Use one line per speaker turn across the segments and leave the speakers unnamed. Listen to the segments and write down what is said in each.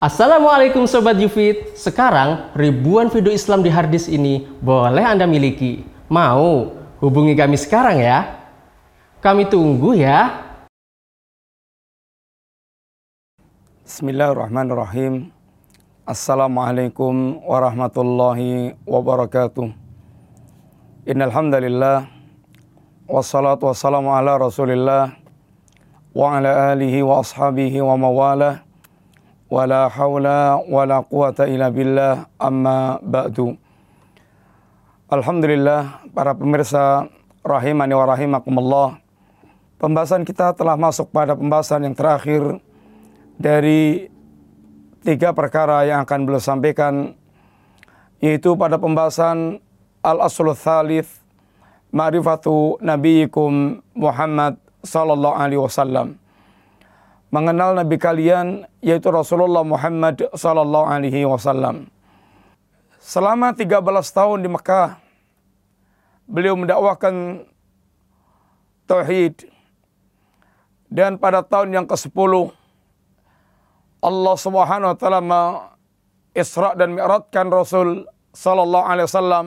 Assalamualaikum Sobat Yufit. Sekarang ribuan video Islam di harddisk ini boleh Anda miliki. Mau? Hubungi kami sekarang ya? Kami tunggu ya.
Bismillahirrahmanirrahim. Assalamualaikum warahmatullahi wabarakatuh. Innalhamdulillah. Wassalatu wassalamu ala rasulillah Wa ala alihi wa ashabihi wa mawalah wala haula wala quwata illa billah amma ba'du. Alhamdulillah para pemirsa rahimani wa rahimakumullah. Pembahasan kita telah masuk pada pembahasan yang terakhir dari tiga perkara yang akan beliau sampaikan yaitu pada pembahasan al-aslul thalith ma'rifatu nabiyikum Muhammad sallallahu alaihi wasallam mengenal nabi kalian yaitu Rasulullah Muhammad sallallahu alaihi wasallam. Selama 13 tahun di Mekah beliau mendakwahkan tauhid. Dan pada tahun yang ke-10 Allah Subhanahu wa taala Isra dan Mi'rajkan Rasul sallallahu alaihi wasallam.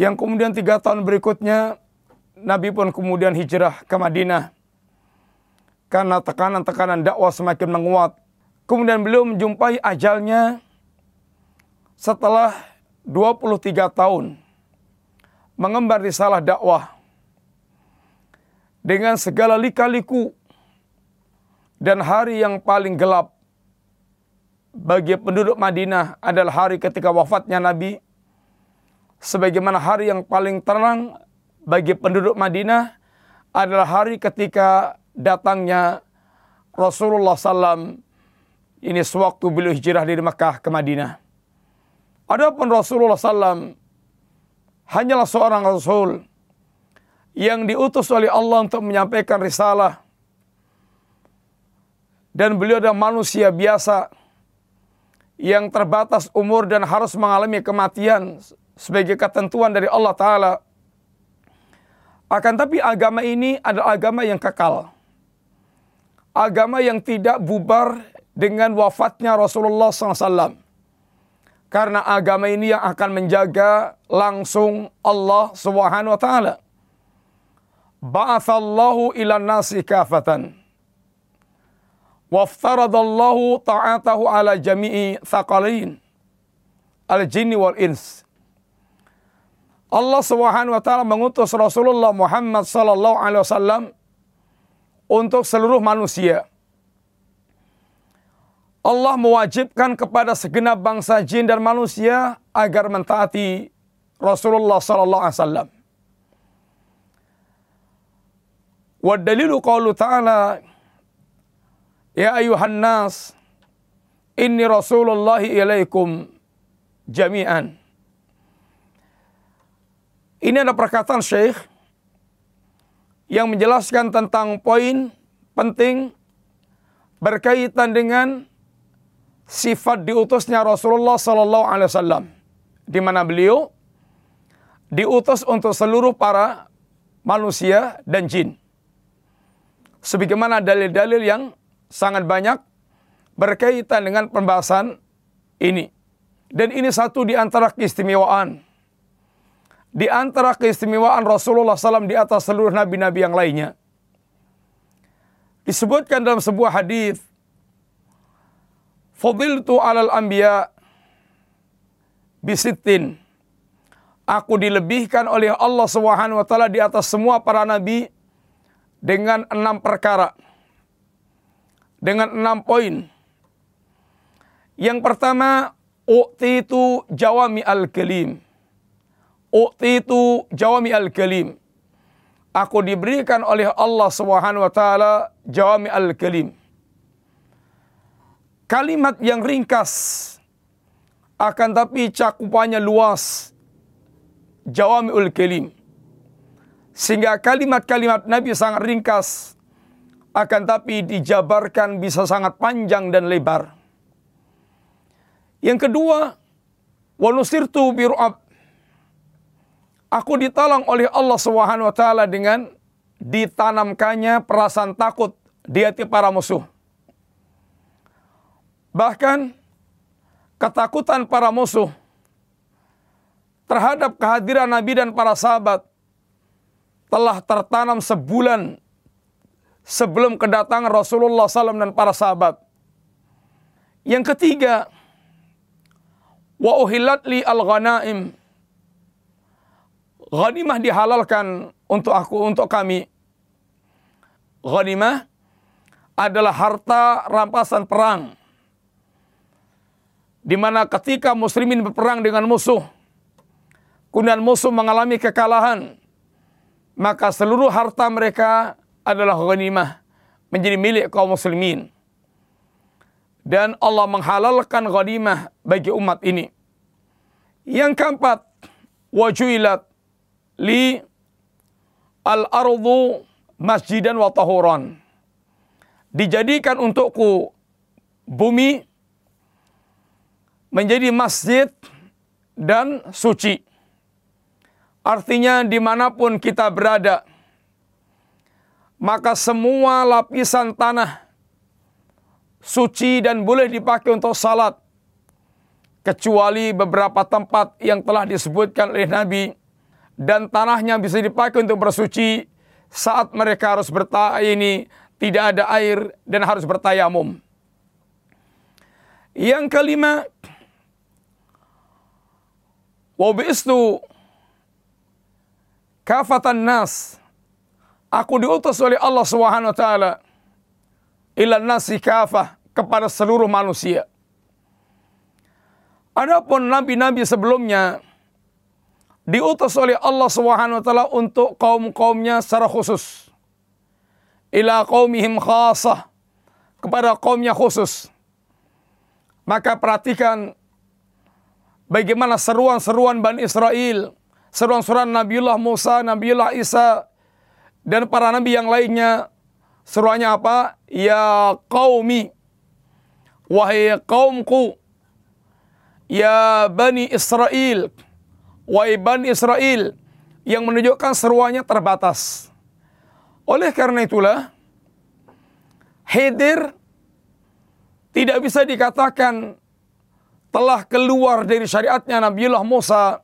Yang kemudian tiga tahun berikutnya Nabi pun kemudian hijrah ke Madinah karena tekanan-tekanan dakwah semakin menguat. Kemudian beliau menjumpai ajalnya setelah 23 tahun mengembar risalah dakwah dengan segala lika-liku dan hari yang paling gelap bagi penduduk Madinah adalah hari ketika wafatnya Nabi sebagaimana hari yang paling terang bagi penduduk Madinah adalah hari ketika datangnya Rasulullah SAW ini sewaktu beliau hijrah dari Mekah ke Madinah. Adapun Rasulullah SAW hanyalah seorang Rasul yang diutus oleh Allah untuk menyampaikan risalah. Dan beliau adalah manusia biasa yang terbatas umur dan harus mengalami kematian sebagai ketentuan dari Allah Ta'ala. Akan tapi agama ini adalah agama yang kekal agama yang tidak bubar dengan wafatnya Rasulullah SAW. Karena agama ini yang akan menjaga langsung Allah Subhanahu wa taala. Ba'athallahu ila nasi kafatan. Waftaradallahu ta'atahu ala jami'i thaqalain. Al-jinni wal ins. Allah Subhanahu wa taala mengutus Rasulullah Muhammad sallallahu alaihi wasallam untuk seluruh manusia. Allah mewajibkan kepada segenap bangsa jin dan manusia agar mentaati Rasulullah sallallahu alaihi wasallam. Wa dalilu qaulu ta'ala Ya ayuhan nas inni Rasulullah ilaikum jami'an. Ini adalah perkataan Syekh yang menjelaskan tentang poin penting berkaitan dengan sifat diutusnya Rasulullah Sallallahu Alaihi Wasallam, di mana beliau diutus untuk seluruh para manusia dan jin. Sebagaimana dalil-dalil yang sangat banyak berkaitan dengan pembahasan ini. Dan ini satu di antara keistimewaan di antara keistimewaan Rasulullah SAW di atas seluruh nabi-nabi yang lainnya. Disebutkan dalam sebuah hadis, Fadiltu alal anbiya bisitin. Aku dilebihkan oleh Allah Subhanahu wa taala di atas semua para nabi dengan enam perkara. Dengan enam poin. Yang pertama, itu jawami al-kalim U'titu jawami al-kalim. Aku diberikan oleh Allah Subhanahu wa taala jawami al-kalim. Kalimat yang ringkas akan tapi cakupannya luas. Jawami al-kalim. Sehingga kalimat-kalimat Nabi sangat ringkas akan tapi dijabarkan bisa sangat panjang dan lebar. Yang kedua, wa nusirtu biru'ab Aku ditolong oleh Allah Subhanahu wa taala dengan ditanamkannya perasaan takut di hati para musuh. Bahkan ketakutan para musuh terhadap kehadiran Nabi dan para sahabat telah tertanam sebulan sebelum kedatangan Rasulullah SAW dan para sahabat. Yang ketiga, wa uhillat li al-ghanaim. Ghanimah dihalalkan untuk aku, untuk kami. Ghanimah adalah harta rampasan perang. Di mana ketika muslimin berperang dengan musuh, kemudian musuh mengalami kekalahan, maka seluruh harta mereka adalah ghanimah menjadi milik kaum muslimin dan Allah menghalalkan ghanimah bagi umat ini. Yang keempat, wajuilat li al-ardu masjidan wa tahuran. Dijadikan untukku bumi menjadi masjid dan suci. Artinya di mana pun kita berada, maka semua lapisan tanah suci dan boleh dipakai untuk salat kecuali beberapa tempat yang telah disebutkan oleh Nabi dan tanahnya bisa dipakai untuk bersuci saat mereka harus ini tidak ada air dan harus bertayamum. Yang kelima, wabistu kafatan nas. Aku diutus oleh Allah Subhanahu wa taala ila nasi kafah kepada seluruh manusia. Adapun nabi-nabi sebelumnya diutus oleh Allah Subhanahu wa taala untuk kaum-kaumnya secara khusus. Ila qaumihim khasah kepada kaumnya khusus. Maka perhatikan bagaimana seruan-seruan Bani Israel, seruan-seruan Nabiullah Musa, Nabiullah Isa dan para nabi yang lainnya. Seruannya apa? Ya qaumi Wahai kaumku, ya Bani Israel, wahai Bani Israel, yang menunjukkan seruannya terbatas. Oleh karena itulah, Hidir tidak bisa dikatakan telah keluar dari syariatnya Nabiullah Musa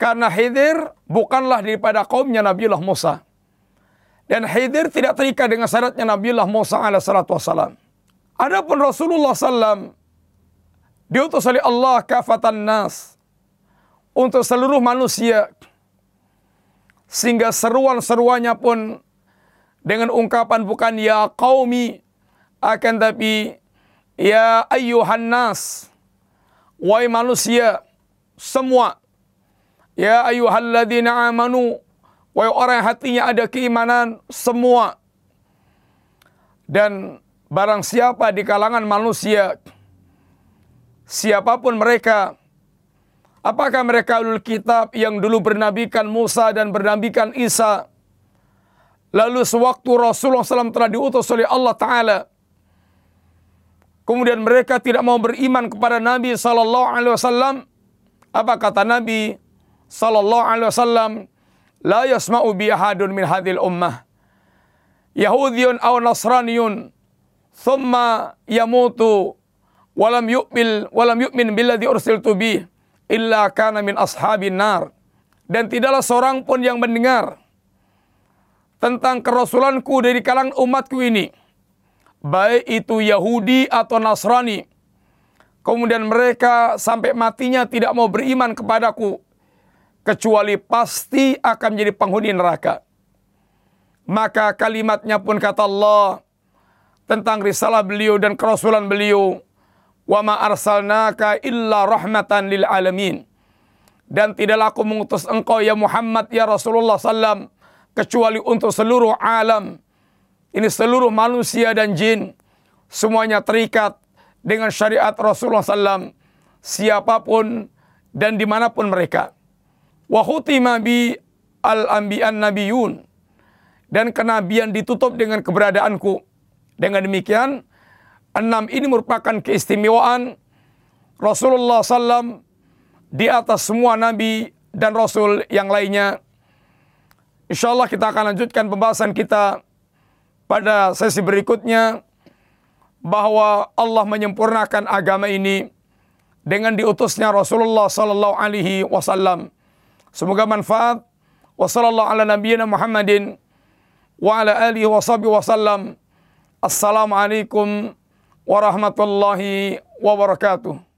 karena Hidir bukanlah daripada kaumnya Nabiullah Musa. Dan Hidir tidak terikat dengan syaratnya Nabiullah Musa alaihi wasallam. Adapun Rasulullah SAW diutus oleh Allah kafatan nas untuk seluruh manusia sehingga seruan-seruannya pun dengan ungkapan bukan ya qaumi akan tapi ya ayyuhan nas wahai manusia semua ya ayyuhalladzina amanu wahai orang hatinya ada keimanan semua. Dan barang siapa di kalangan manusia, siapa pun mereka, apakah mereka ulul kitab yang dulu bernabikan Musa dan bernabikan Isa, lalu sewaktu Rasulullah SAW telah diutus oleh Allah Ta'ala, kemudian mereka tidak mau beriman kepada Nabi Sallallahu Alaihi Wasallam, apa kata Nabi Sallallahu Alaihi Wasallam? La yasma'u bi ahadun min hadhil ummah. Yahudiyun aw Nasraniyun thumma yamutu walam yu'mil walam yu'min billadhi ursiltu bih illa kana min ashabin nar. Dan tidaklah seorang pun yang mendengar tentang kerasulanku dari kalangan umatku ini. Baik itu Yahudi atau Nasrani. Kemudian mereka sampai matinya tidak mau beriman kepadaku. Kecuali pasti akan menjadi penghuni neraka. Maka kalimatnya pun kata Allah tentang risalah beliau dan kerasulan beliau. Wa ma arsalnaka illa rahmatan lil alamin. Dan tidaklah aku mengutus engkau ya Muhammad ya Rasulullah sallam kecuali untuk seluruh alam. Ini seluruh manusia dan jin semuanya terikat dengan syariat Rasulullah sallam siapa pun dan di mana pun mereka. Wa khutima bi al-anbiyan nabiyun dan kenabian ditutup dengan keberadaanku dengan demikian, enam ini merupakan keistimewaan Rasulullah SAW di atas semua nabi dan rasul yang lainnya. Insya Allah kita akan lanjutkan pembahasan kita pada sesi berikutnya bahwa Allah menyempurnakan agama ini dengan diutusnya Rasulullah sallallahu alaihi wasallam. Semoga manfaat. Wassallallahu ala nabiyyina Muhammadin wa ala alihi wa sahbihi wasallam. Assalamualaikum warahmatullahi wabarakatuh.